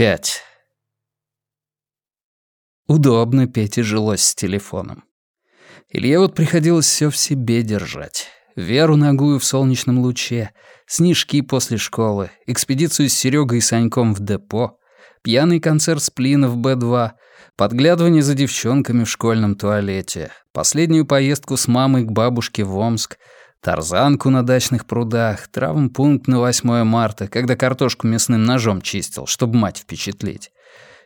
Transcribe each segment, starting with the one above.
Пять. Удобно Пете жилось с телефоном. Илье вот приходилось все в себе держать. Веру ногую в солнечном луче, снежки после школы, экспедицию с Серегой и Саньком в депо, пьяный концерт сплина в Б-2, подглядывание за девчонками в школьном туалете, последнюю поездку с мамой к бабушке в Омск, тарзанку на дачных прудах, травмпункт на 8 марта, когда картошку мясным ножом чистил, чтобы мать впечатлить.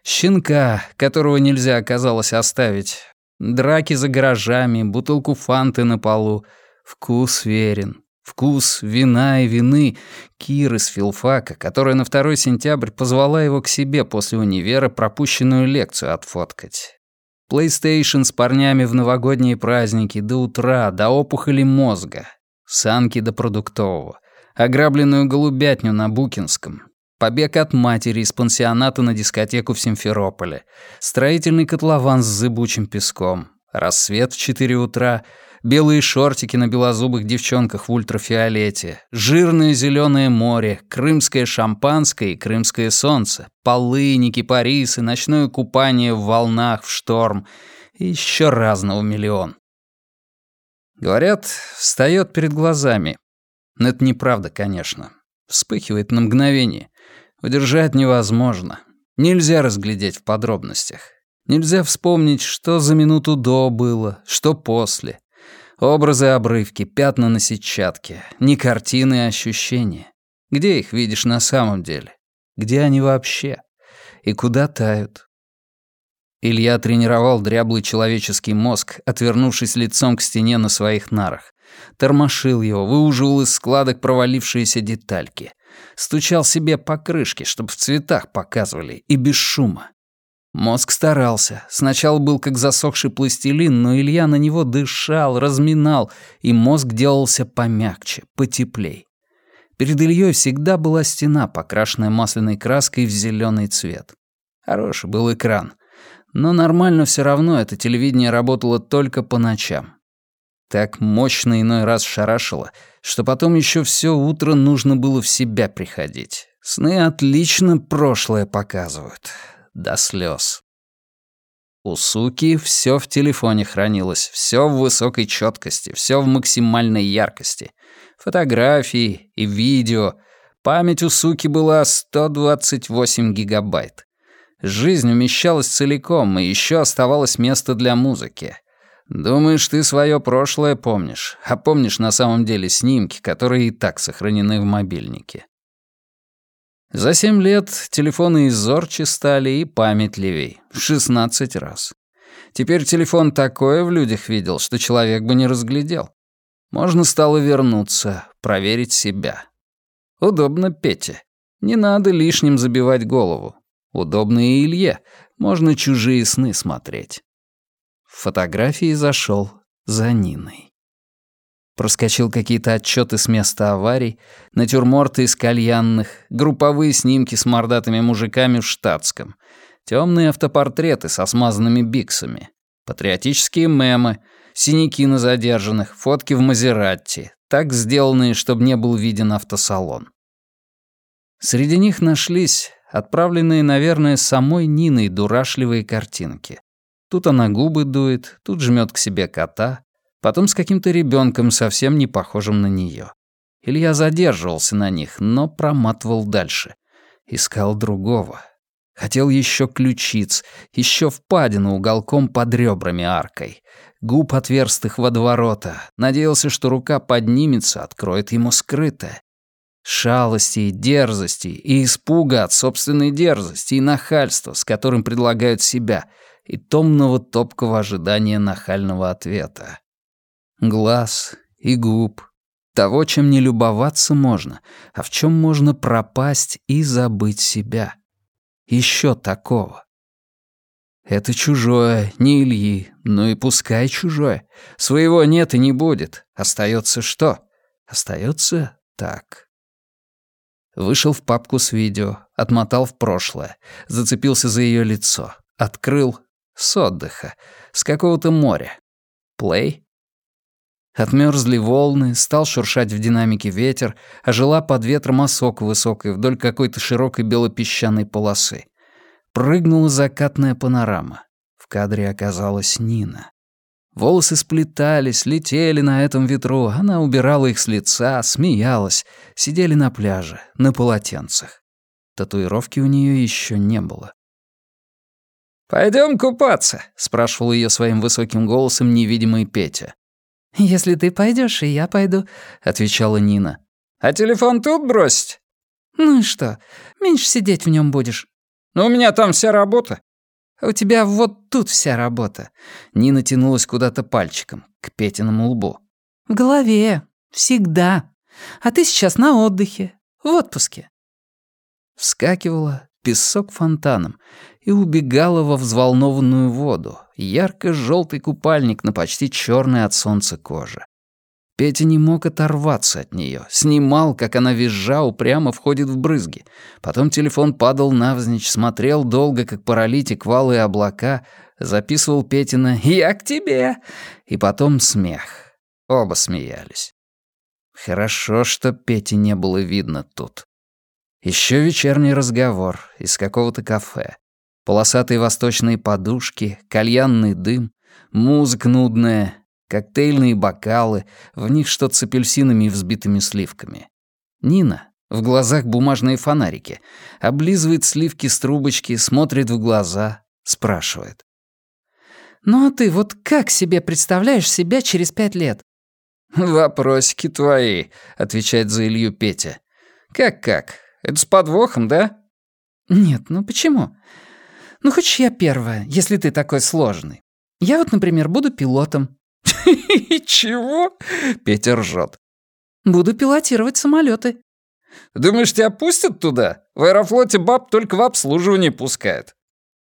Щенка, которого нельзя оказалось оставить. Драки за гаражами, бутылку фанты на полу. Вкус верен. Вкус вина и вины Киры с филфака, которая на 2 сентябрь позвала его к себе после универа пропущенную лекцию отфоткать. PlayStation с парнями в новогодние праздники до утра, до опухоли мозга. Санки до продуктового. Ограбленную голубятню на Букинском. Побег от матери из пансионата на дискотеку в Симферополе. Строительный котлован с зыбучим песком. Рассвет в 4 утра. Белые шортики на белозубых девчонках в ультрафиолете. Жирное зеленое море. Крымское шампанское и крымское солнце. Полыни, кипарисы, ночное купание в волнах, в шторм. И еще разного миллион. Говорят, встает перед глазами. Но это неправда, конечно. Вспыхивает на мгновение. Удержать невозможно. Нельзя разглядеть в подробностях. Нельзя вспомнить, что за минуту до было, что после. Образы обрывки, пятна на сетчатке. Не картины, а ощущения. Где их видишь на самом деле? Где они вообще? И куда тают? Илья тренировал дряблый человеческий мозг, отвернувшись лицом к стене на своих нарах. Тормошил его, выуживал из складок провалившиеся детальки. Стучал себе по крышке, чтобы в цветах показывали, и без шума. Мозг старался. Сначала был как засохший пластилин, но Илья на него дышал, разминал, и мозг делался помягче, потеплей. Перед Ильей всегда была стена, покрашенная масляной краской в зеленый цвет. Хороший был экран — но нормально все равно это телевидение работало только по ночам. Так мощно иной раз шарашило, что потом еще все утро нужно было в себя приходить. Сны отлично прошлое показывают. До слез. У суки все в телефоне хранилось, все в высокой четкости, все в максимальной яркости. Фотографии и видео. Память у суки была 128 гигабайт. Жизнь умещалась целиком, и еще оставалось место для музыки. Думаешь, ты свое прошлое помнишь, а помнишь на самом деле снимки, которые и так сохранены в мобильнике. За семь лет телефоны из зорче стали и памятливей. 16 раз. Теперь телефон такое в людях видел, что человек бы не разглядел. Можно стало вернуться, проверить себя. Удобно Пете. Не надо лишним забивать голову. Удобно и Илье, можно чужие сны смотреть. В фотографии зашел за Ниной. Проскочил какие-то отчеты с места аварий, натюрморты из кальянных, групповые снимки с мордатыми мужиками в штатском, темные автопортреты со смазанными биксами, патриотические мемы, синяки на задержанных, фотки в Мазератти, так сделанные, чтобы не был виден автосалон. Среди них нашлись отправленные, наверное, самой Ниной дурашливые картинки. Тут она губы дует, тут жмет к себе кота, потом с каким-то ребенком совсем не похожим на нее. Илья задерживался на них, но проматывал дальше. Искал другого. Хотел еще ключиц, еще впадину уголком под ребрами аркой. Губ отверстых водоворота. Надеялся, что рука поднимется, откроет ему скрытое шалости и дерзости, и испуга от собственной дерзости и нахальства, с которым предлагают себя, и томного топкого ожидания нахального ответа. Глаз и губ. Того, чем не любоваться можно, а в чем можно пропасть и забыть себя. Еще такого. Это чужое, не Ильи, но и пускай чужое. Своего нет и не будет. Остается что? Остается так. Вышел в папку с видео, отмотал в прошлое, зацепился за ее лицо, открыл с отдыха, с какого-то моря. Плей. Отмерзли волны, стал шуршать в динамике ветер, ожила под ветром осок высокой вдоль какой-то широкой белопесчаной полосы. Прыгнула закатная панорама. В кадре оказалась Нина. Волосы сплетались, летели на этом ветру, она убирала их с лица, смеялась, сидели на пляже, на полотенцах. Татуировки у нее еще не было. Пойдем купаться?» — спрашивал ее своим высоким голосом невидимый Петя. «Если ты пойдешь, и я пойду», — отвечала Нина. «А телефон тут бросить?» «Ну и что? Меньше сидеть в нем будешь». «Ну, у меня там вся работа». «У тебя вот тут вся работа». Нина тянулась куда-то пальчиком, к Петиному лбу. «В голове. Всегда. А ты сейчас на отдыхе. В отпуске». Вскакивала, песок фонтаном, и убегала во взволнованную воду, ярко желтый купальник на почти черной от солнца коже. Петя не мог оторваться от нее, снимал, как она визжа упрямо входит в брызги. Потом телефон падал навзничь, смотрел долго, как паралитик валы облака, записывал Петина «Я к тебе!» и потом смех. Оба смеялись. Хорошо, что Пети не было видно тут. Еще вечерний разговор из какого-то кафе. Полосатые восточные подушки, кальянный дым, музыка нудная, коктейльные бокалы, в них что-то с апельсинами и взбитыми сливками. Нина, в глазах бумажные фонарики, облизывает сливки с трубочки, смотрит в глаза, спрашивает. «Ну а ты вот как себе представляешь себя через пять лет?» «Вопросики твои», — отвечает за Илью Петя. «Как-как? Это с подвохом, да?» «Нет, ну почему? Ну, хочешь я первая, если ты такой сложный. Я вот, например, буду пилотом. «Чего?» — Петя ржет. «Буду пилотировать самолеты. «Думаешь, тебя пустят туда? В аэрофлоте баб только в обслуживание пускают».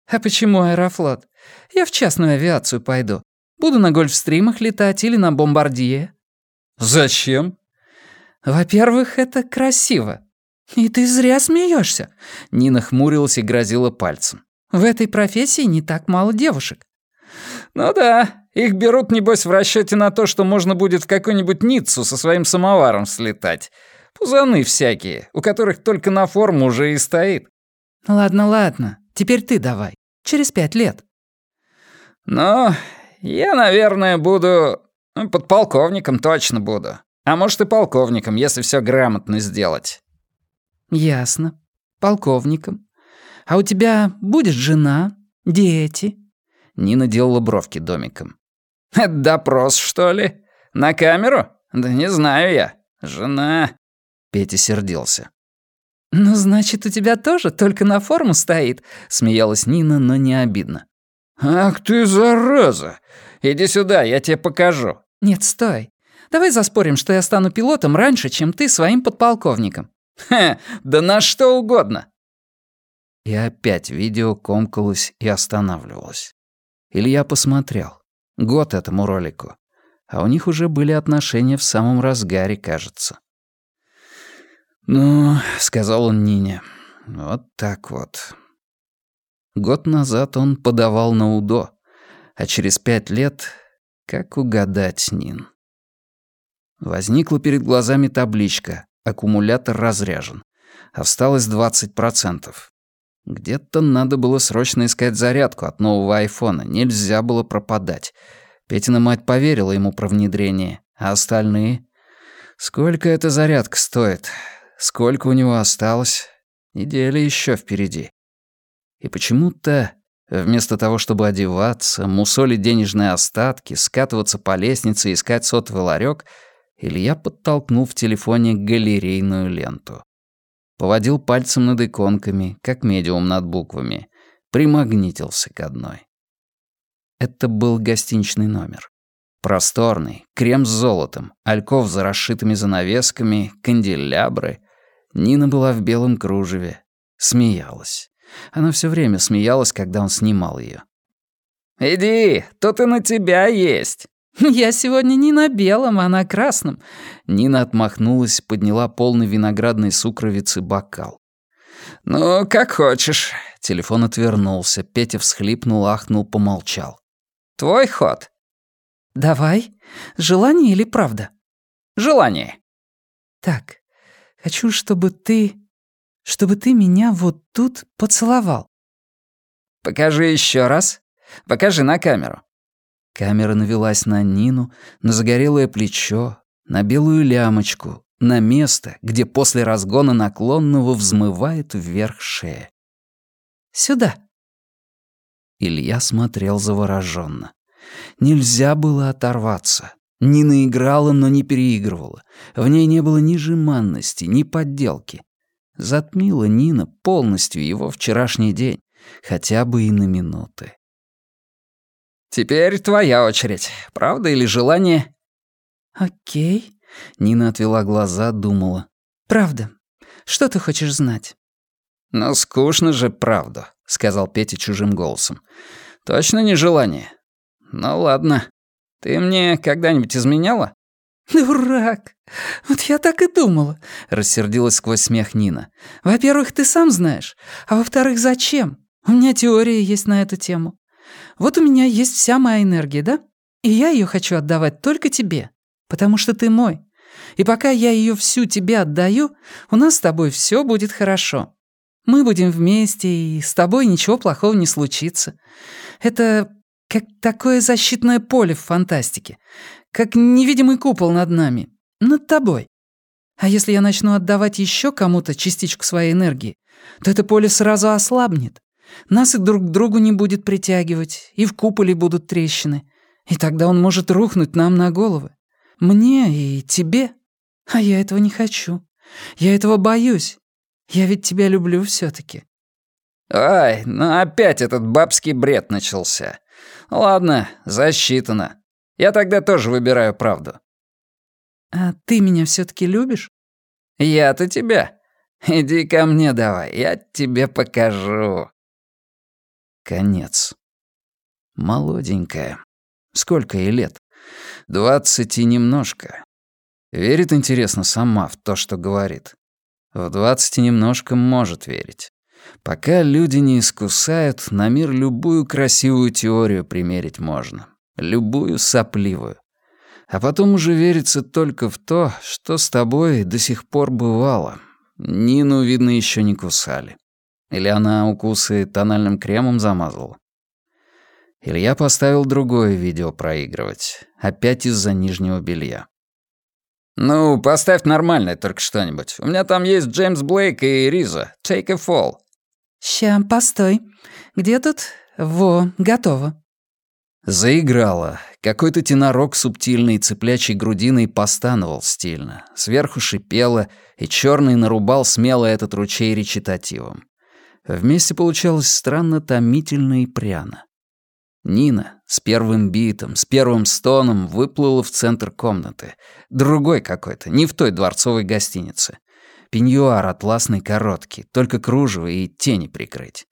«А почему аэрофлот? Я в частную авиацию пойду. Буду на гольфстримах летать или на бомбардье». «Зачем?» «Во-первых, это красиво. И ты зря смеешься. Нина хмурилась и грозила пальцем. «В этой профессии не так мало девушек». «Ну да, их берут, небось, в расчете на то, что можно будет в какую-нибудь Ниццу со своим самоваром слетать. Пузаны всякие, у которых только на форму уже и стоит». «Ладно, ладно, теперь ты давай. Через пять лет». «Ну, я, наверное, буду... Ну, подполковником точно буду. А может и полковником, если все грамотно сделать». «Ясно. Полковником. А у тебя будет жена, дети?» Нина делала бровки домиком. «Это допрос, что ли? На камеру? Да не знаю я. Жена...» Петя сердился. «Ну, значит, у тебя тоже только на форму стоит», — смеялась Нина, но не обидно. «Ах ты, зараза! Иди сюда, я тебе покажу». «Нет, стой. Давай заспорим, что я стану пилотом раньше, чем ты своим подполковником». «Ха, да на что угодно». И опять видео комкалось и останавливалось. Илья посмотрел. Год этому ролику. А у них уже были отношения в самом разгаре, кажется. «Ну», — сказал он Нине, — «вот так вот». Год назад он подавал на УДО, а через пять лет — как угадать, Нин? Возникла перед глазами табличка «Аккумулятор разряжен». Осталось 20%. Где-то надо было срочно искать зарядку от нового айфона, нельзя было пропадать. Петина мать поверила ему про внедрение, а остальные? Сколько эта зарядка стоит? Сколько у него осталось? Неделя еще впереди. И почему-то, вместо того, чтобы одеваться, мусолить денежные остатки, скатываться по лестнице и искать сотовый ларек, Илья подтолкнул в телефоне галерейную ленту. Поводил пальцем над иконками, как медиум над буквами. Примагнитился к одной. Это был гостиничный номер. Просторный, крем с золотом, альков за расшитыми занавесками, канделябры. Нина была в белом кружеве. Смеялась. Она все время смеялась, когда он снимал ее. «Иди, тут и на тебя есть!» «Я сегодня не на белом, а на красном». Нина отмахнулась, подняла полный виноградной сукровицы бокал. «Ну, как хочешь». Телефон отвернулся. Петя всхлипнул, ахнул, помолчал. «Твой ход». «Давай. Желание или правда?» «Желание». «Так, хочу, чтобы ты... чтобы ты меня вот тут поцеловал». Покажи еще раз. Покажи на камеру». Камера навелась на Нину, на загорелое плечо, на белую лямочку, на место, где после разгона наклонного взмывает вверх шея. «Сюда». Илья смотрел завороженно. Нельзя было оторваться. Нина играла, но не переигрывала. В ней не было ни жеманности, ни подделки. Затмила Нина полностью его вчерашний день, хотя бы и на минуты. «Теперь твоя очередь. Правда или желание?» «Окей», — Нина отвела глаза, думала. «Правда. Что ты хочешь знать?» «Ну, скучно же, правда», — сказал Петя чужим голосом. «Точно не желание? Ну ладно. Ты мне когда-нибудь изменяла?» «Дурак! Вот я так и думала», — рассердилась сквозь смех Нина. «Во-первых, ты сам знаешь. А во-вторых, зачем? У меня теория есть на эту тему. Вот у меня есть вся моя энергия, да? И я ее хочу отдавать только тебе, потому что ты мой. И пока я ее всю тебе отдаю, у нас с тобой все будет хорошо. Мы будем вместе, и с тобой ничего плохого не случится. Это как такое защитное поле в фантастике. Как невидимый купол над нами. Над тобой. А если я начну отдавать еще кому-то частичку своей энергии, то это поле сразу ослабнет. Нас и друг к другу не будет притягивать, и в куполе будут трещины. И тогда он может рухнуть нам на головы. Мне и тебе. А я этого не хочу. Я этого боюсь. Я ведь тебя люблю все таки «Ай, ну опять этот бабский бред начался. Ладно, засчитано. Я тогда тоже выбираю правду». «А ты меня все таки любишь?» «Я-то тебя. Иди ко мне давай, я тебе покажу». Конец. Молоденькая. Сколько ей лет? Двадцать и немножко. Верит, интересно, сама в то, что говорит. В двадцать и немножко может верить. Пока люди не искусают, на мир любую красивую теорию примерить можно. Любую сопливую. А потом уже верится только в то, что с тобой до сих пор бывало. Нину, видно, еще не кусали. Или она укусы тональным кремом замазала? Илья поставил другое видео проигрывать. Опять из-за нижнего белья. «Ну, поставь нормальное только что-нибудь. У меня там есть Джеймс Блейк и Риза. Take a fall». «Ща, постой. Где тут? Во, готово». Заиграла. Какой-то тенорок субтильной цыплячьей грудиной постановал стильно. Сверху шипело, и черный нарубал смело этот ручей речитативом. Вместе получалось странно томительно и пряно. Нина с первым битом, с первым стоном выплыла в центр комнаты. Другой какой-то, не в той дворцовой гостинице. Пеньюар атласный короткий, только кружево и тени прикрыть.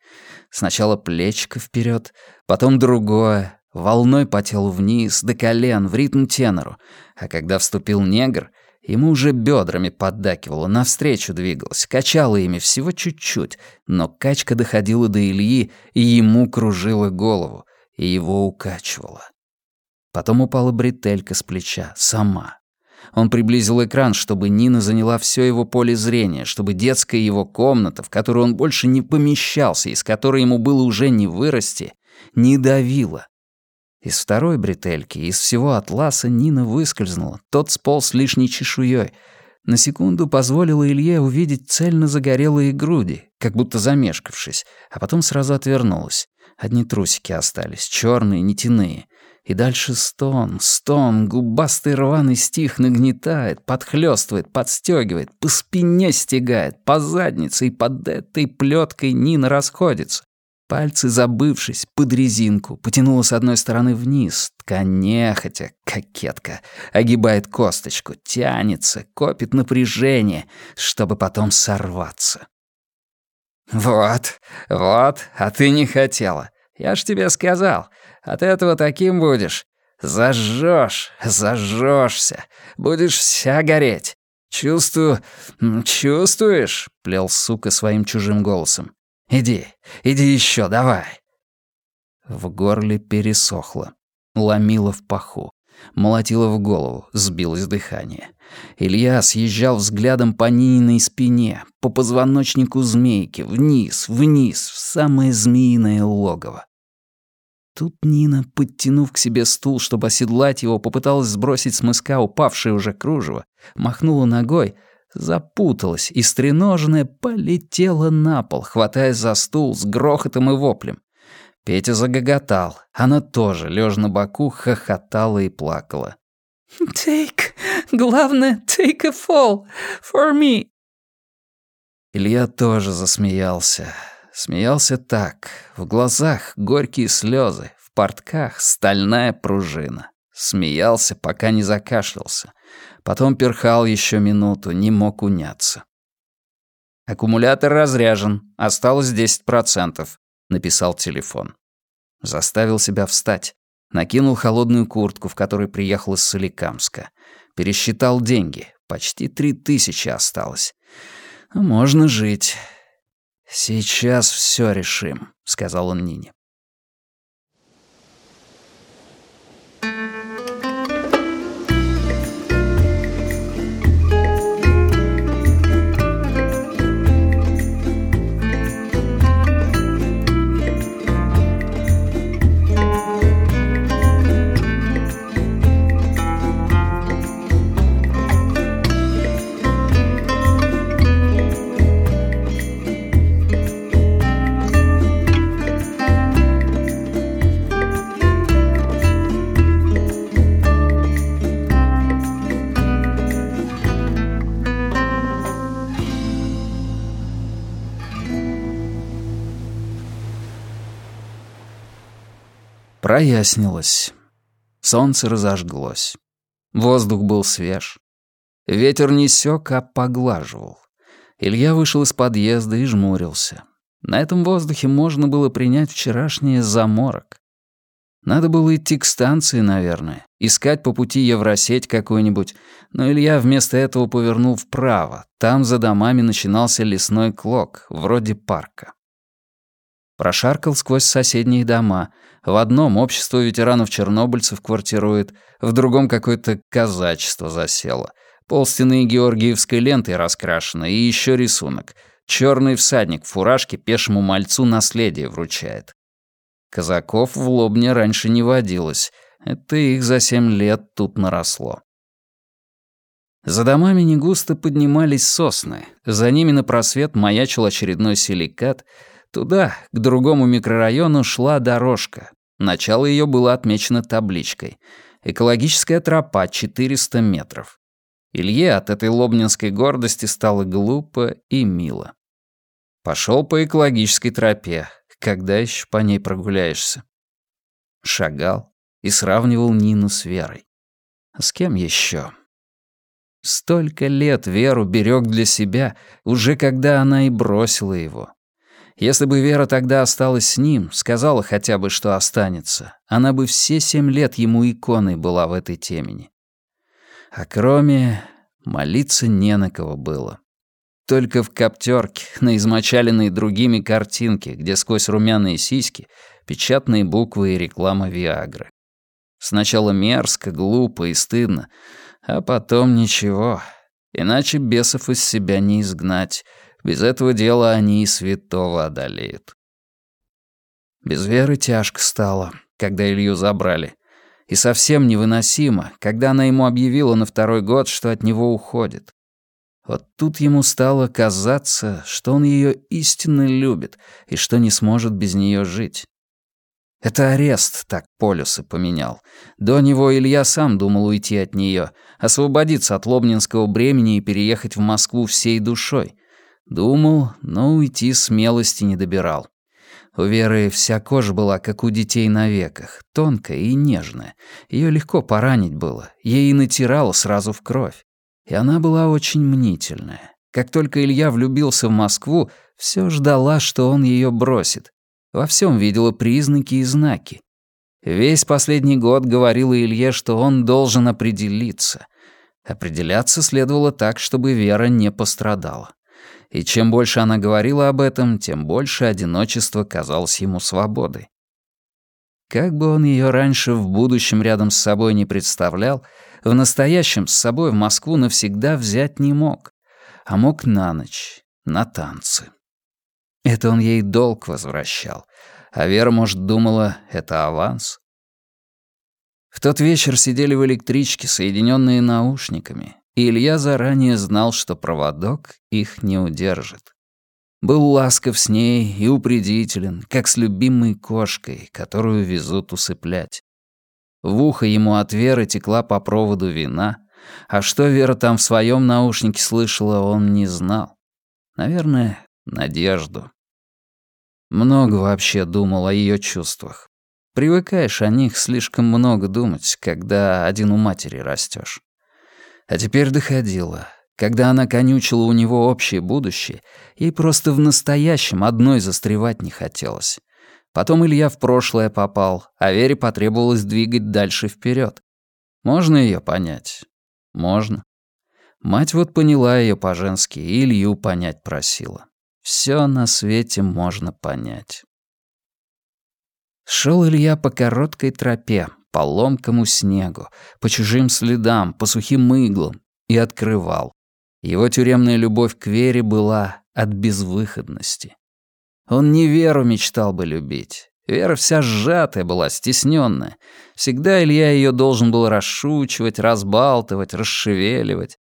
Сначала плечико вперед, потом другое, волной по телу вниз, до колен, в ритм тенору. А когда вступил негр — Ему уже бедрами поддакивало, навстречу двигалось, качало ими всего чуть-чуть, но качка доходила до Ильи, и ему кружила голову, и его укачивало. Потом упала бретелька с плеча, сама. Он приблизил экран, чтобы Нина заняла все его поле зрения, чтобы детская его комната, в которую он больше не помещался, из которой ему было уже не вырасти, не давила, из второй бретельки, из всего атласа Нина выскользнула, тот сполз лишней чешуей. На секунду позволила Илье увидеть цельно загорелые груди, как будто замешкавшись, а потом сразу отвернулась. Одни трусики остались, черные, нитяные. И дальше стон, стон, губастый рваный стих нагнетает, подхлёстывает, подстёгивает, по спине стегает, по заднице, и под этой плёткой Нина расходится. Пальцы, забывшись, под резинку, потянула с одной стороны вниз. Ткань нехотя, кокетка, огибает косточку, тянется, копит напряжение, чтобы потом сорваться. «Вот, вот, а ты не хотела. Я ж тебе сказал, от этого таким будешь. Зажжешь, зажжешься, будешь вся гореть. Чувствую, чувствуешь?» — плел сука своим чужим голосом. Иди, иди еще, давай!» В горле пересохло, ломило в паху. Молотило в голову, сбилось дыхание. Илья съезжал взглядом по Нининой спине, по позвоночнику змейки, вниз, вниз, в самое змеиное логово. Тут Нина, подтянув к себе стул, чтобы оседлать его, попыталась сбросить с мыска упавшее уже кружево, махнула ногой, запуталась, и стреноженная полетела на пол, хватаясь за стул с грохотом и воплем. Петя загоготал. Она тоже, лежа на боку, хохотала и плакала. «Take, главное, take a fall for me». Илья тоже засмеялся. Смеялся так. В глазах горькие слезы, в портках стальная пружина. Смеялся, пока не закашлялся. Потом перхал еще минуту, не мог уняться. «Аккумулятор разряжен, осталось 10%, — написал телефон. Заставил себя встать. Накинул холодную куртку, в которой приехал из Соликамска. Пересчитал деньги. Почти три тысячи осталось. Можно жить. «Сейчас все решим», — сказал он Нине. Прояснилось. Солнце разожглось. Воздух был свеж. Ветер не сёк, а поглаживал. Илья вышел из подъезда и жмурился. На этом воздухе можно было принять вчерашний заморок. Надо было идти к станции, наверное, искать по пути Евросеть какую-нибудь, но Илья вместо этого повернул вправо. Там за домами начинался лесной клок, вроде парка. Прошаркал сквозь соседние дома. В одном общество ветеранов-чернобыльцев квартирует, в другом какое-то казачество засело. Полстены георгиевской лентой раскрашено и еще рисунок. Черный всадник в фуражке пешему мальцу наследие вручает. Казаков в Лобне раньше не водилось. Это их за семь лет тут наросло. За домами негусто поднимались сосны. За ними на просвет маячил очередной силикат — Туда, к другому микрорайону, шла дорожка. Начало ее было отмечено табличкой. «Экологическая тропа, 400 метров». Илье от этой лобнинской гордости стало глупо и мило. Пошел по экологической тропе. Когда еще по ней прогуляешься? Шагал и сравнивал Нину с Верой. С кем еще? Столько лет Веру берег для себя, уже когда она и бросила его. Если бы Вера тогда осталась с ним, сказала хотя бы, что останется, она бы все семь лет ему иконой была в этой темени. А кроме... молиться не на кого было. Только в коптерке, на измочаленной другими картинке, где сквозь румяные сиськи печатные буквы и реклама Виагры. Сначала мерзко, глупо и стыдно, а потом ничего. Иначе бесов из себя не изгнать — без этого дела они и святого одолеют. Без веры тяжко стало, когда Илью забрали. И совсем невыносимо, когда она ему объявила на второй год, что от него уходит. Вот тут ему стало казаться, что он ее истинно любит и что не сможет без нее жить. Это арест так полюсы поменял. До него Илья сам думал уйти от нее, освободиться от лобнинского бремени и переехать в Москву всей душой — Думал, но уйти смелости не добирал. У Веры вся кожа была, как у детей на веках, тонкая и нежная. Ее легко поранить было, ей и натирало сразу в кровь. И она была очень мнительная. Как только Илья влюбился в Москву, все ждала, что он ее бросит. Во всем видела признаки и знаки. Весь последний год говорила Илье, что он должен определиться. Определяться следовало так, чтобы Вера не пострадала и чем больше она говорила об этом, тем больше одиночество казалось ему свободой. Как бы он ее раньше в будущем рядом с собой не представлял, в настоящем с собой в Москву навсегда взять не мог, а мог на ночь, на танцы. Это он ей долг возвращал, а Вера, может, думала, это аванс. В тот вечер сидели в электричке, соединенные наушниками, и Илья заранее знал, что проводок их не удержит. Был ласков с ней и упредителен, как с любимой кошкой, которую везут усыплять. В ухо ему от Веры текла по проводу вина, а что Вера там в своем наушнике слышала, он не знал. Наверное, надежду. Много вообще думал о ее чувствах. Привыкаешь о них слишком много думать, когда один у матери растешь. А теперь доходило. Когда она конючила у него общее будущее, ей просто в настоящем одной застревать не хотелось. Потом Илья в прошлое попал, а Вере потребовалось двигать дальше вперед. Можно ее понять? Можно. Мать вот поняла ее по-женски и Илью понять просила. Все на свете можно понять. Шел Илья по короткой тропе, по ломкому снегу, по чужим следам, по сухим иглам, и открывал. Его тюремная любовь к Вере была от безвыходности. Он не Веру мечтал бы любить. Вера вся сжатая была, стесненная. Всегда Илья ее должен был расшучивать, разбалтывать, расшевеливать.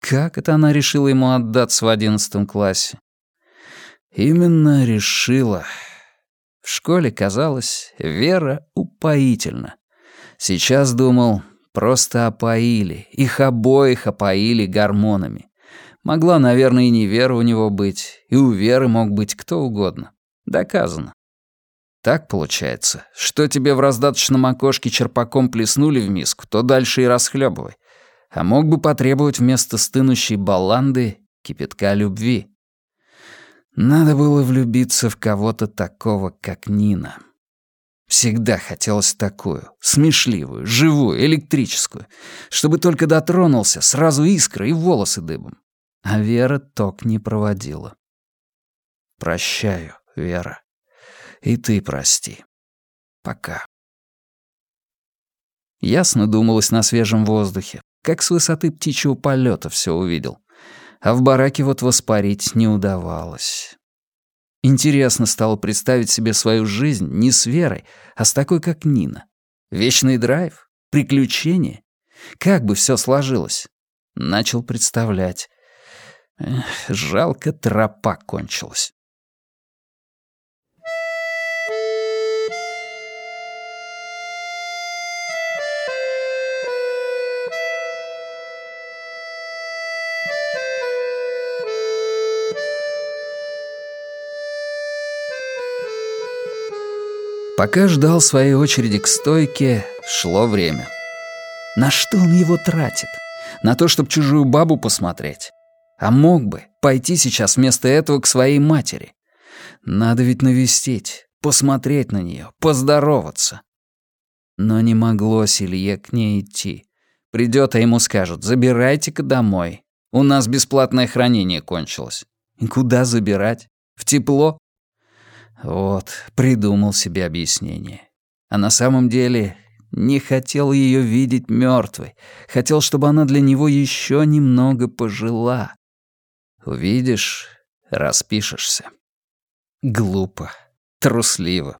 Как это она решила ему отдаться в одиннадцатом классе? Именно решила. В школе казалось, Вера упоительна. Сейчас думал, просто опоили, их обоих опоили гормонами. Могла, наверное, и не Вера у него быть, и у Веры мог быть кто угодно. Доказано. Так получается, что тебе в раздаточном окошке черпаком плеснули в миску, то дальше и расхлебывай. А мог бы потребовать вместо стынущей баланды кипятка любви. Надо было влюбиться в кого-то такого, как Нина. Всегда хотелось такую, смешливую, живую, электрическую, чтобы только дотронулся, сразу искра и волосы дыбом. А Вера ток не проводила. Прощаю, Вера. И ты прости. Пока. Ясно думалось на свежем воздухе, как с высоты птичьего полета все увидел а в бараке вот воспарить не удавалось. Интересно стало представить себе свою жизнь не с Верой, а с такой, как Нина. Вечный драйв? Приключения? Как бы все сложилось? Начал представлять. Эх, жалко, тропа кончилась. Пока ждал своей очереди к стойке, шло время. На что он его тратит? На то, чтобы чужую бабу посмотреть? А мог бы пойти сейчас вместо этого к своей матери. Надо ведь навестить, посмотреть на нее, поздороваться. Но не могло Силье к ней идти. Придет, а ему скажут, забирайте-ка домой. У нас бесплатное хранение кончилось. И куда забирать? В тепло? Вот, придумал себе объяснение. А на самом деле не хотел ее видеть мертвой, хотел, чтобы она для него еще немного пожила. Увидишь, распишешься. Глупо, трусливо.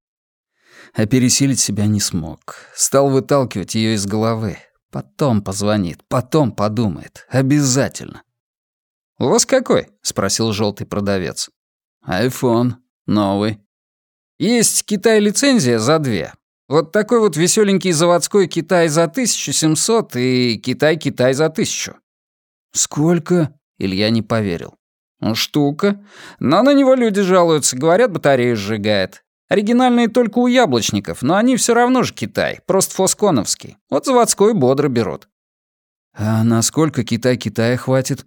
А пересилить себя не смог. Стал выталкивать ее из головы. Потом позвонит, потом подумает. Обязательно. «У вас какой?» — спросил желтый продавец. «Айфон. Новый. Есть Китай-лицензия за две. Вот такой вот веселенький заводской Китай за 1700 и Китай-Китай за тысячу. Сколько? Илья не поверил. Ну, штука. Но на него люди жалуются, говорят, батарею сжигает. Оригинальные только у яблочников, но они все равно же Китай, просто фосконовский. Вот заводской бодро берут. А насколько Китай-Китая хватит?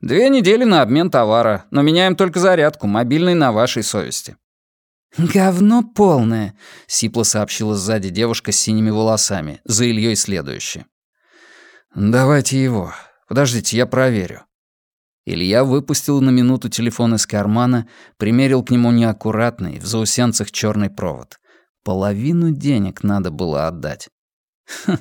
Две недели на обмен товара, но меняем только зарядку, мобильный на вашей совести. «Говно полное», — сипло сообщила сзади девушка с синими волосами, за Ильей следующее. «Давайте его. Подождите, я проверю». Илья выпустил на минуту телефон из кармана, примерил к нему неаккуратный, в заусенцах черный провод. Половину денег надо было отдать.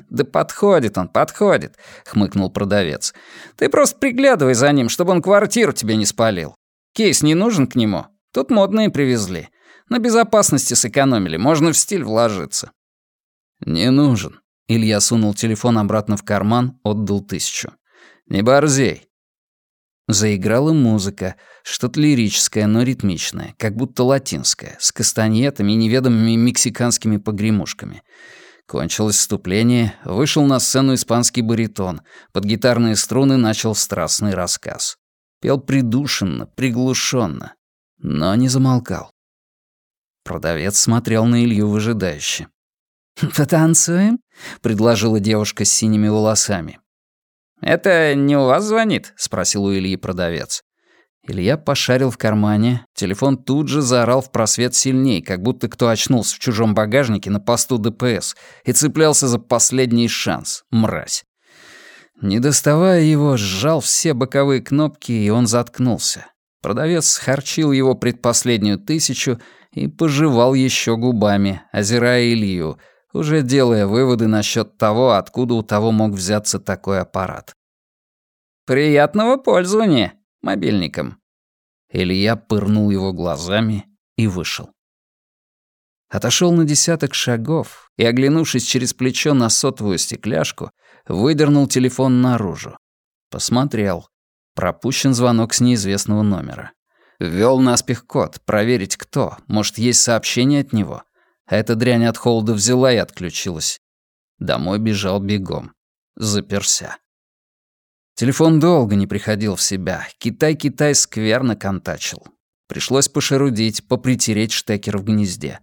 «Да подходит он, подходит», — хмыкнул продавец. «Ты просто приглядывай за ним, чтобы он квартиру тебе не спалил. Кейс не нужен к нему? Тут модные привезли. На безопасности сэкономили, можно в стиль вложиться». «Не нужен». Илья сунул телефон обратно в карман, отдал тысячу. «Не борзей». Заиграла музыка, что-то лирическое, но ритмичное, как будто латинское, с кастаньетами и неведомыми мексиканскими погремушками. Кончилось вступление, вышел на сцену испанский баритон, под гитарные струны начал страстный рассказ. Пел придушенно, приглушенно, но не замолкал. Продавец смотрел на Илью выжидающе. «Потанцуем?» — предложила девушка с синими волосами. «Это не у вас звонит?» — спросил у Ильи продавец. Илья пошарил в кармане, телефон тут же заорал в просвет сильней, как будто кто очнулся в чужом багажнике на посту ДПС и цеплялся за последний шанс, мразь. Не доставая его, сжал все боковые кнопки, и он заткнулся. Продавец схарчил его предпоследнюю тысячу и пожевал еще губами, озирая Илью, уже делая выводы насчет того, откуда у того мог взяться такой аппарат. «Приятного пользования мобильником». Илья пырнул его глазами и вышел. Отошел на десяток шагов и, оглянувшись через плечо на сотовую стекляшку, выдернул телефон наружу. Посмотрел. Пропущен звонок с неизвестного номера. Ввел наспех код, проверить кто, может, есть сообщение от него. А эта дрянь от холода взяла и отключилась. Домой бежал бегом. Заперся. Телефон долго не приходил в себя. Китай-Китай скверно контачил. Пришлось пошерудить, попритереть штекер в гнезде.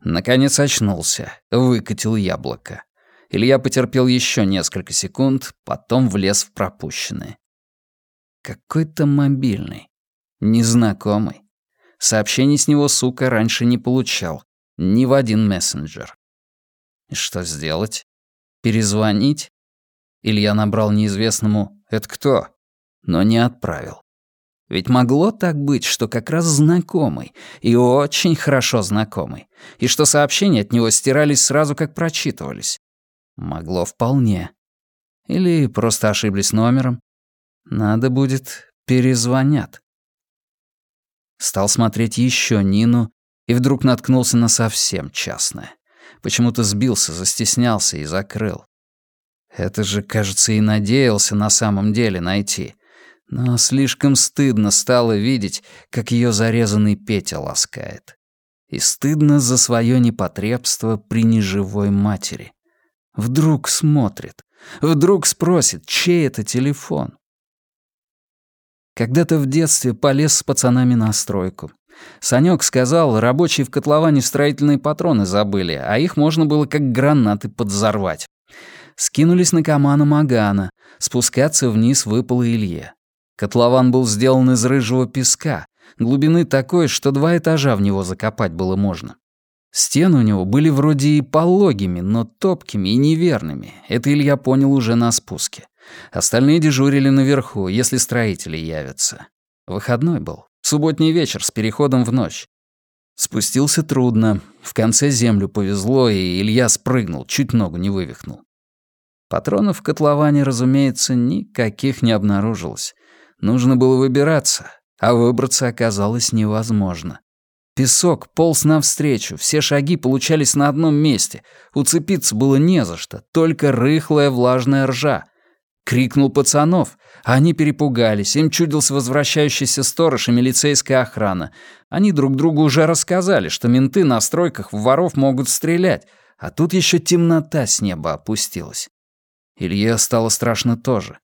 Наконец очнулся, выкатил яблоко. Илья потерпел еще несколько секунд, потом влез в пропущенные. Какой-то мобильный. Незнакомый. Сообщений с него, сука, раньше не получал. Ни в один мессенджер. Что сделать? Перезвонить? Илья набрал неизвестному «Это кто?» но не отправил. Ведь могло так быть, что как раз знакомый, и очень хорошо знакомый, и что сообщения от него стирались сразу, как прочитывались. Могло вполне. Или просто ошиблись номером. Надо будет, перезвонят. Стал смотреть еще Нину и вдруг наткнулся на совсем частное. Почему-то сбился, застеснялся и закрыл. Это же, кажется, и надеялся на самом деле найти. Но слишком стыдно стало видеть, как ее зарезанный Петя ласкает. И стыдно за свое непотребство при неживой матери. Вдруг смотрит, вдруг спросит, чей это телефон. Когда-то в детстве полез с пацанами на стройку. Санёк сказал, рабочие в котловане строительные патроны забыли, а их можно было как гранаты подзорвать. Скинулись на Камана Магана, спускаться вниз выпало Илье. Котлован был сделан из рыжего песка, глубины такой, что два этажа в него закопать было можно. Стены у него были вроде и пологими, но топкими и неверными. Это Илья понял уже на спуске. Остальные дежурили наверху, если строители явятся. Выходной был. Субботний вечер с переходом в ночь. Спустился трудно. В конце землю повезло, и Илья спрыгнул, чуть ногу не вывихнул. Патронов в котловане, разумеется, никаких не обнаружилось. Нужно было выбираться, а выбраться оказалось невозможно. Песок полз навстречу, все шаги получались на одном месте. Уцепиться было не за что, только рыхлая влажная ржа. Крикнул пацанов, они перепугались, им чудился возвращающийся сторож и милицейская охрана. Они друг другу уже рассказали, что менты на стройках в воров могут стрелять, а тут еще темнота с неба опустилась. Илье стало страшно тоже.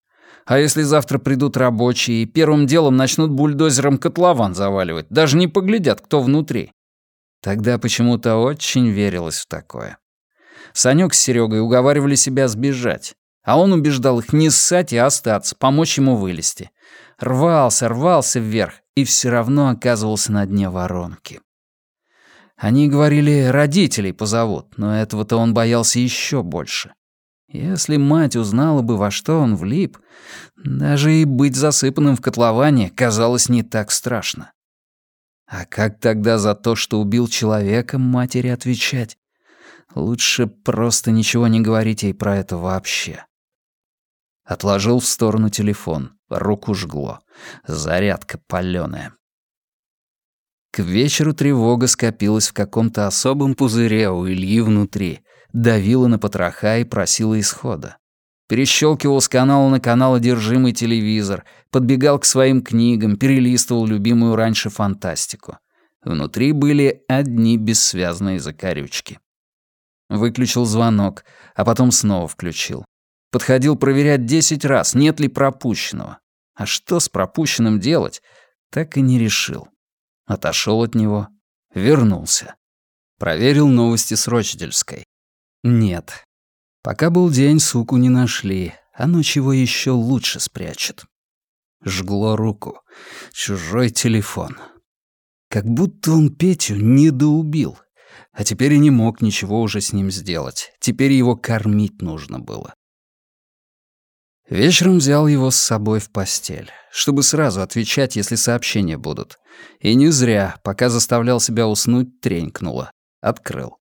А если завтра придут рабочие и первым делом начнут бульдозером котлован заваливать, даже не поглядят, кто внутри? Тогда почему-то очень верилось в такое. Санёк с Серегой уговаривали себя сбежать, а он убеждал их не ссать и остаться, помочь ему вылезти. Рвался, рвался вверх и все равно оказывался на дне воронки. Они говорили, родителей позовут, но этого-то он боялся еще больше. Если мать узнала бы, во что он влип, даже и быть засыпанным в котловане казалось не так страшно. А как тогда за то, что убил человека, матери отвечать? Лучше просто ничего не говорить ей про это вообще. Отложил в сторону телефон. Руку жгло. Зарядка палёная. К вечеру тревога скопилась в каком-то особом пузыре у Ильи внутри, давила на потроха и просила исхода. Перещелкивал с канала на канал одержимый телевизор, подбегал к своим книгам, перелистывал любимую раньше фантастику. Внутри были одни бессвязные закорючки. Выключил звонок, а потом снова включил. Подходил проверять десять раз, нет ли пропущенного. А что с пропущенным делать, так и не решил. Отошел от него, вернулся. Проверил новости с Рочдельской. Нет. Пока был день, суку не нашли, а ночь его еще лучше спрячет. Жгло руку. Чужой телефон. Как будто он Петю недоубил. А теперь и не мог ничего уже с ним сделать. Теперь его кормить нужно было. Вечером взял его с собой в постель, чтобы сразу отвечать, если сообщения будут. И не зря, пока заставлял себя уснуть, тренькнуло. Открыл.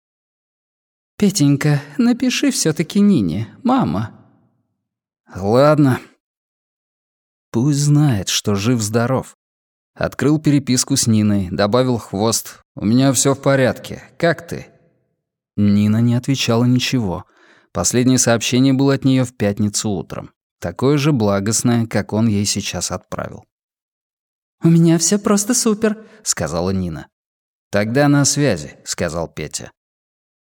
«Петенька, напиши все таки Нине, мама». «Ладно». Пусть знает, что жив-здоров. Открыл переписку с Ниной, добавил хвост. «У меня все в порядке. Как ты?» Нина не отвечала ничего. Последнее сообщение было от нее в пятницу утром такое же благостное, как он ей сейчас отправил. «У меня все просто супер», — сказала Нина. «Тогда на связи», — сказал Петя.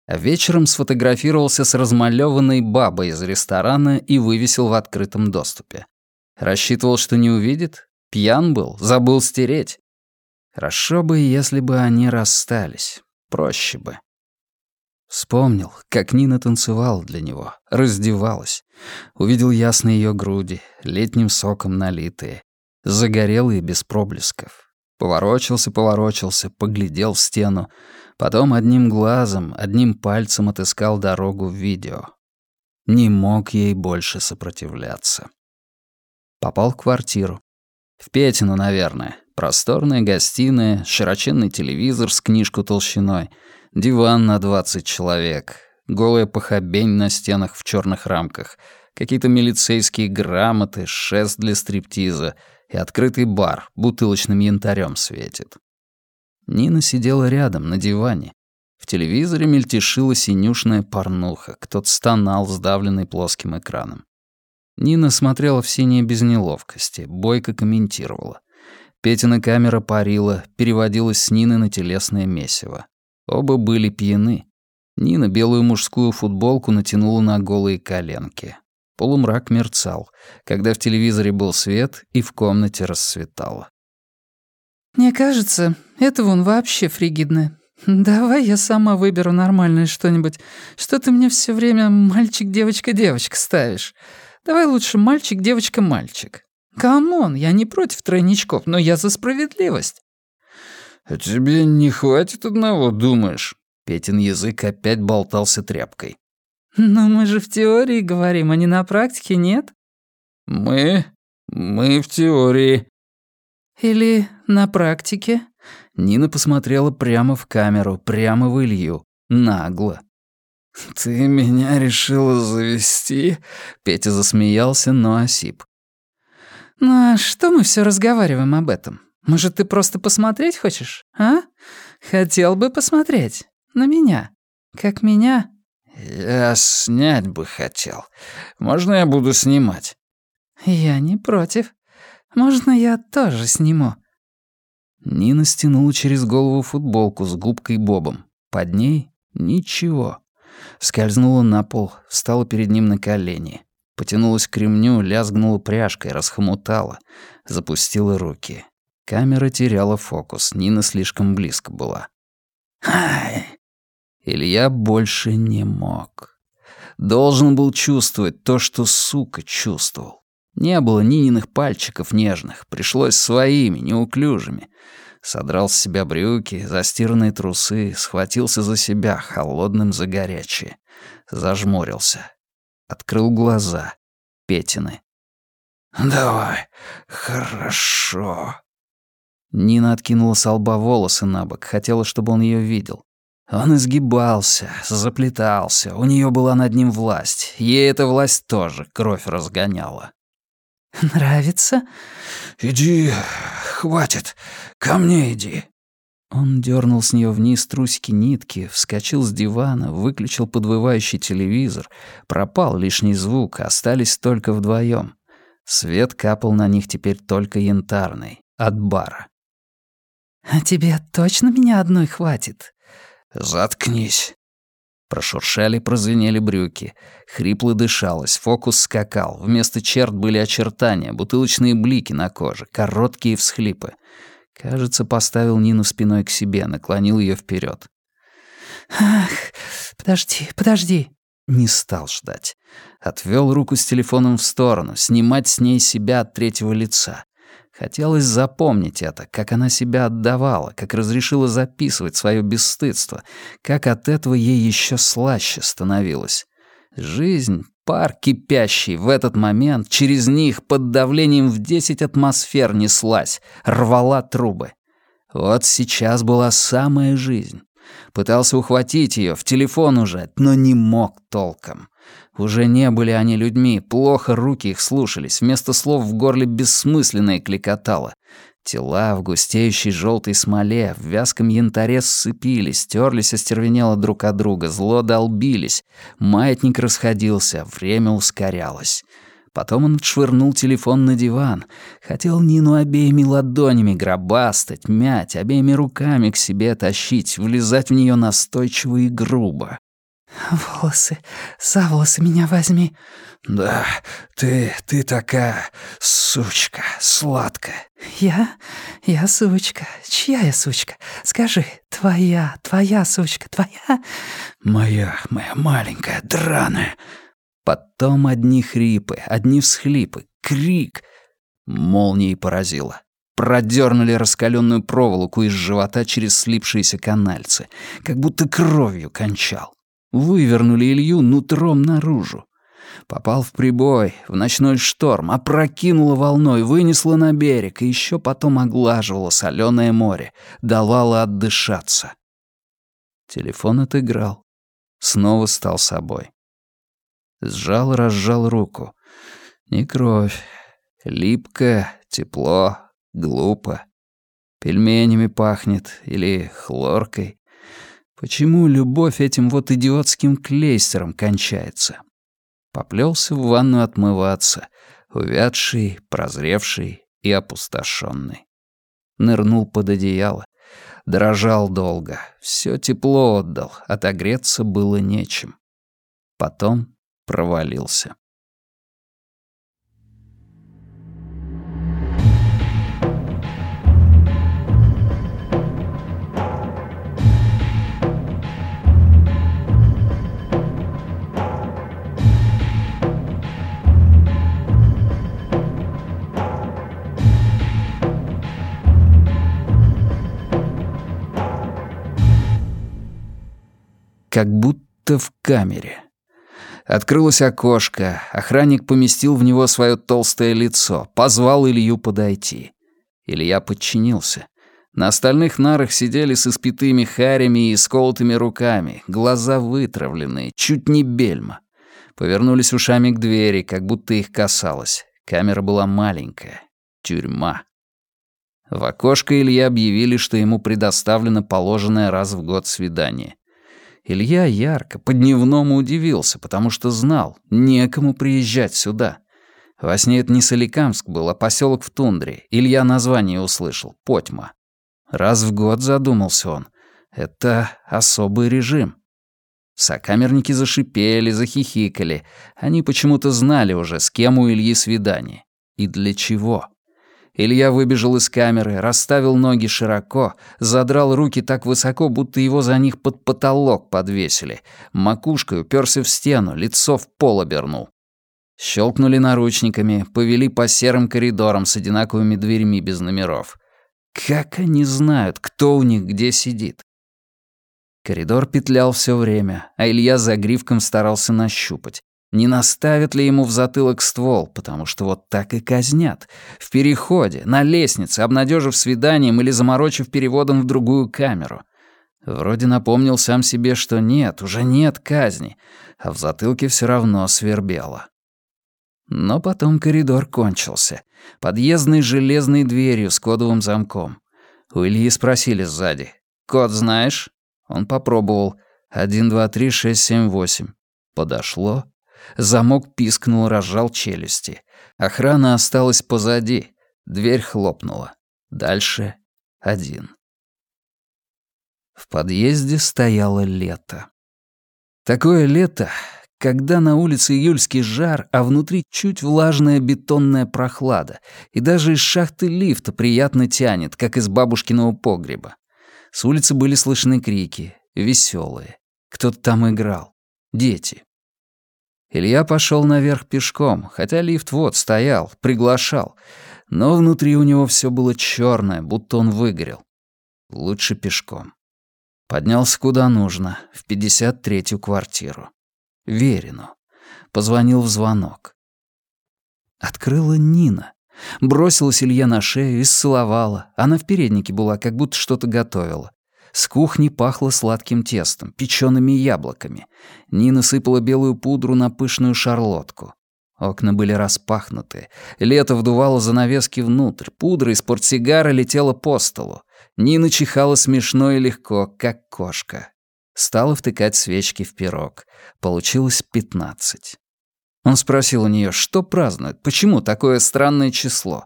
А вечером сфотографировался с размалёванной бабой из ресторана и вывесил в открытом доступе. Рассчитывал, что не увидит? Пьян был, забыл стереть. Хорошо бы, если бы они расстались. Проще бы. Вспомнил, как Нина танцевала для него, раздевалась. Увидел ясно ее груди, летним соком налитые, загорелые без проблесков. Поворочился, поворочился, поглядел в стену, потом одним глазом, одним пальцем отыскал дорогу в видео. Не мог ей больше сопротивляться. Попал в квартиру. В Петину, наверное. Просторная гостиная, широченный телевизор с книжку толщиной — диван на 20 человек, голая похабень на стенах в черных рамках, какие-то милицейские грамоты, шест для стриптиза и открытый бар, бутылочным янтарем светит. Нина сидела рядом, на диване. В телевизоре мельтешила синюшная порнуха, кто-то стонал, сдавленный плоским экраном. Нина смотрела в синее без неловкости, бойко комментировала. Петина камера парила, переводилась с Нины на телесное месиво. Оба были пьяны. Нина белую мужскую футболку натянула на голые коленки. Полумрак мерцал, когда в телевизоре был свет и в комнате расцветало. «Мне кажется, это вон вообще фригидное. Давай я сама выберу нормальное что-нибудь. Что ты мне все время мальчик-девочка-девочка ставишь? Давай лучше мальчик-девочка-мальчик. Come on, я не против тройничков, но я за справедливость. «А тебе не хватит одного, думаешь?» Петин язык опять болтался тряпкой. «Но мы же в теории говорим, а не на практике, нет?» «Мы? Мы в теории». «Или на практике?» Нина посмотрела прямо в камеру, прямо в Илью. Нагло. «Ты меня решила завести?» Петя засмеялся, но осип. «Ну а что мы все разговариваем об этом? Может, ты просто посмотреть хочешь, а? Хотел бы посмотреть. На меня. Как меня?» «Я снять бы хотел. Можно я буду снимать?» «Я не против. Можно я тоже сниму?» Нина стянула через голову футболку с губкой Бобом. Под ней — ничего. Скользнула на пол, встала перед ним на колени. Потянулась к ремню, лязгнула пряжкой, расхомутала. Запустила руки. Камера теряла фокус, Нина слишком близко была. Ай! Илья больше не мог. Должен был чувствовать то, что сука чувствовал. Не было Нининых пальчиков нежных, пришлось своими, неуклюжими. Содрал с себя брюки, застиранные трусы, схватился за себя, холодным за горячее. Зажмурился. Открыл глаза. Петины. «Давай, хорошо», Нина откинула с лба волосы на бок, хотела, чтобы он ее видел. Он изгибался, заплетался, у нее была над ним власть. Ей эта власть тоже кровь разгоняла. «Нравится?» «Иди, хватит, ко мне иди». Он дернул с нее вниз трусики нитки, вскочил с дивана, выключил подвывающий телевизор, пропал лишний звук, остались только вдвоем. Свет капал на них теперь только янтарный, от бара. «А тебе точно меня одной хватит?» «Заткнись». Прошуршали, прозвенели брюки. Хрипло дышалось, фокус скакал. Вместо черт были очертания, бутылочные блики на коже, короткие всхлипы. Кажется, поставил Нину спиной к себе, наклонил ее вперед. «Ах, подожди, подожди». Не стал ждать. Отвел руку с телефоном в сторону, снимать с ней себя от третьего лица. Хотелось запомнить это, как она себя отдавала, как разрешила записывать свое бесстыдство, как от этого ей еще слаще становилось. Жизнь, пар кипящий, в этот момент через них под давлением в десять атмосфер неслась, рвала трубы. Вот сейчас была самая жизнь. Пытался ухватить ее, в телефон ужать, но не мог толком. Уже не были они людьми, плохо руки их слушались, вместо слов в горле бессмысленное кликотало. Тела в густеющей желтой смоле, в вязком янтаре сцепились, терлись остервенело друг от друга, зло долбились. Маятник расходился, время ускорялось. Потом он отшвырнул телефон на диван. Хотел Нину обеими ладонями гробастать, мять, обеими руками к себе тащить, влезать в нее настойчиво и грубо. «Волосы, за волосы меня возьми». «Да, ты, ты такая сучка, сладкая». «Я? Я сучка. Чья я сучка? Скажи, твоя, твоя сучка, твоя?» «Моя, моя маленькая, драная». Потом одни хрипы, одни всхлипы, крик. Молнией поразило. Продернули раскаленную проволоку из живота через слипшиеся канальцы, как будто кровью кончал. Вывернули Илью нутром наружу. Попал в прибой, в ночной шторм, опрокинуло волной, вынесло на берег и еще потом оглаживало соленое море, давало отдышаться. Телефон отыграл. Снова стал собой. Сжал, разжал руку. Не кровь. Липко, тепло, глупо. Пельменями пахнет или хлоркой. Почему любовь этим вот идиотским клейстером кончается? Поплелся в ванну отмываться, увядший, прозревший и опустошенный. Нырнул под одеяло, дрожал долго, все тепло отдал, отогреться было нечем. Потом провалился. Как будто в камере. Открылось окошко, охранник поместил в него свое толстое лицо, позвал Илью подойти. Илья подчинился. На остальных нарах сидели с испитыми харями и сколотыми руками, глаза вытравленные, чуть не бельма. Повернулись ушами к двери, как будто их касалось. Камера была маленькая. Тюрьма. В окошко Илья объявили, что ему предоставлено положенное раз в год свидание. Илья ярко, по-дневному удивился, потому что знал, некому приезжать сюда. Во сне это не Соликамск был, а поселок в тундре. Илья название услышал — Потьма. Раз в год задумался он. Это особый режим. Сокамерники зашипели, захихикали. Они почему-то знали уже, с кем у Ильи свидание. И для чего. Илья выбежал из камеры, расставил ноги широко, задрал руки так высоко, будто его за них под потолок подвесили. Макушкой уперся в стену, лицо в пол обернул. Щелкнули наручниками, повели по серым коридорам с одинаковыми дверьми без номеров. Как они знают, кто у них где сидит? Коридор петлял все время, а Илья за гривком старался нащупать. Не наставят ли ему в затылок ствол, потому что вот так и казнят. В переходе, на лестнице, обнадежив свиданием или заморочив переводом в другую камеру. Вроде напомнил сам себе, что нет, уже нет казни, а в затылке все равно свербело. Но потом коридор кончился. Подъездной железной дверью с кодовым замком. У Ильи спросили сзади. «Код знаешь?» Он попробовал. «Один, два, три, шесть, семь, восемь». Подошло. Замок пискнул, разжал челюсти. Охрана осталась позади. Дверь хлопнула. Дальше один. В подъезде стояло лето. Такое лето, когда на улице июльский жар, а внутри чуть влажная бетонная прохлада, и даже из шахты лифта приятно тянет, как из бабушкиного погреба. С улицы были слышны крики, веселые. Кто-то там играл. Дети. Илья пошел наверх пешком, хотя лифт вот стоял, приглашал. Но внутри у него все было черное, будто он выгорел. Лучше пешком. Поднялся куда нужно, в 53-ю квартиру. Верину. Позвонил в звонок. Открыла Нина. Бросилась Илья на шею и исцеловала. Она в переднике была, как будто что-то готовила. С кухни пахло сладким тестом, печеными яблоками. Нина сыпала белую пудру на пышную шарлотку. Окна были распахнуты. Лето вдувало занавески внутрь. Пудра из портсигара летела по столу. Нина чихала смешно и легко, как кошка. Стала втыкать свечки в пирог. Получилось пятнадцать. Он спросил у нее, что празднуют, почему такое странное число.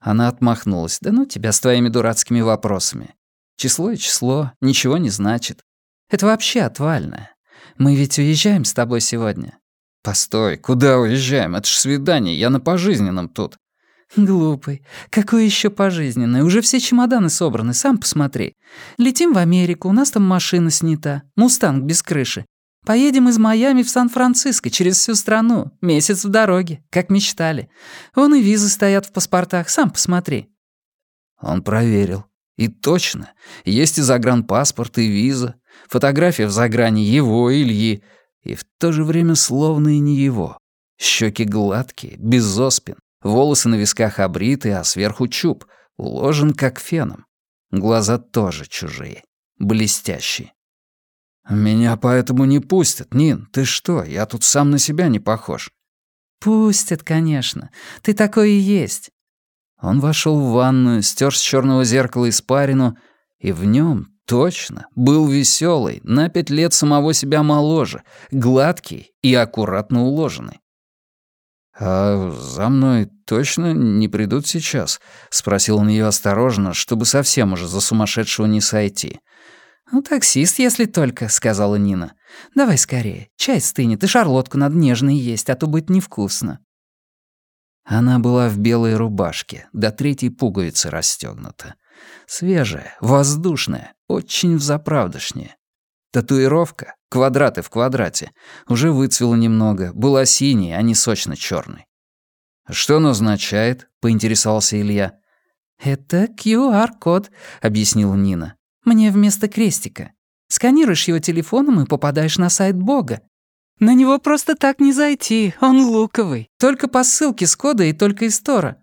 Она отмахнулась. «Да ну тебя с твоими дурацкими вопросами. Число и число, ничего не значит. Это вообще отвальное. Мы ведь уезжаем с тобой сегодня». «Постой, куда уезжаем? Это ж свидание, я на пожизненном тут». «Глупый. Какой еще пожизненный? Уже все чемоданы собраны, сам посмотри. Летим в Америку, у нас там машина снята. Мустанг без крыши. Поедем из Майами в Сан-Франциско через всю страну. Месяц в дороге, как мечтали. Вон и визы стоят в паспортах, сам посмотри». Он проверил. И точно, есть и загранпаспорт, и виза, фотография в загране его, Ильи, и в то же время словно и не его. Щеки гладкие, без оспин, волосы на висках обриты, а сверху чуб, уложен как феном. Глаза тоже чужие, блестящие. «Меня поэтому не пустят, Нин, ты что, я тут сам на себя не похож». «Пустят, конечно, ты такой и есть. Он вошел в ванную, стер с черного зеркала испарину, и в нем точно был веселый, на пять лет самого себя моложе, гладкий и аккуратно уложенный. «А за мной точно не придут сейчас?» — спросил он ее осторожно, чтобы совсем уже за сумасшедшего не сойти. «Ну, таксист, если только», — сказала Нина. «Давай скорее, чай стынет, и шарлотку надо нежной есть, а то будет невкусно». Она была в белой рубашке, до третьей пуговицы расстёгнута. Свежая, воздушная, очень взаправдошняя. Татуировка, квадраты в квадрате, уже выцвела немного, была синей, а не сочно черной. «Что оно означает?» — поинтересовался Илья. «Это QR-код», — объяснила Нина. «Мне вместо крестика. Сканируешь его телефоном и попадаешь на сайт Бога. На него просто так не зайти, он луковый. Только по ссылке с кода и только из Тора.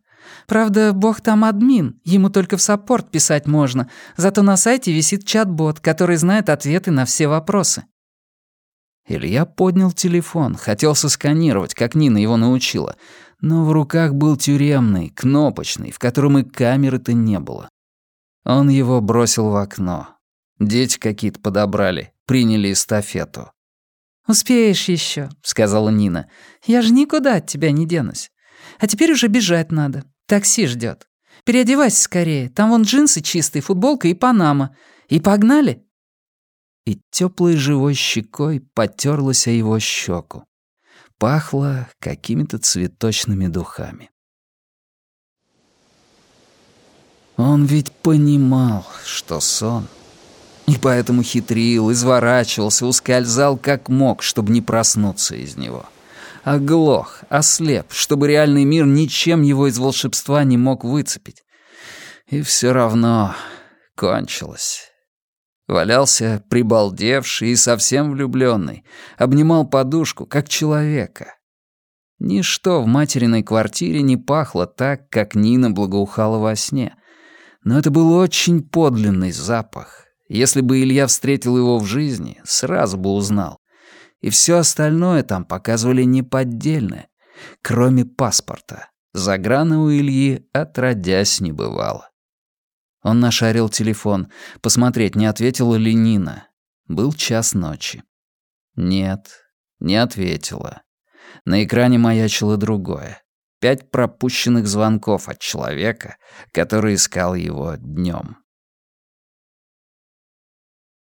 Правда, бог там админ, ему только в саппорт писать можно, зато на сайте висит чат-бот, который знает ответы на все вопросы. Илья поднял телефон, хотел сосканировать, как Нина его научила, но в руках был тюремный, кнопочный, в котором и камеры-то не было. Он его бросил в окно. Дети какие-то подобрали, приняли эстафету. «Успеешь еще, сказала Нина. «Я же никуда от тебя не денусь. А теперь уже бежать надо. Такси ждет. Переодевайся скорее. Там вон джинсы чистые, футболка и панама. И погнали!» И теплой живой щекой потерлась о его щеку. Пахло какими-то цветочными духами. Он ведь понимал, что сон — и поэтому хитрил, изворачивался, ускользал как мог, чтобы не проснуться из него. Оглох, ослеп, чтобы реальный мир ничем его из волшебства не мог выцепить. И все равно кончилось. Валялся прибалдевший и совсем влюбленный, обнимал подушку, как человека. Ничто в материной квартире не пахло так, как Нина благоухала во сне. Но это был очень подлинный запах, Если бы Илья встретил его в жизни, сразу бы узнал. И все остальное там показывали неподдельное, кроме паспорта. Заграна у Ильи отродясь не бывало. Он нашарил телефон, посмотреть, не ответила ли Нина. Был час ночи. Нет, не ответила. На экране маячило другое. Пять пропущенных звонков от человека, который искал его днем.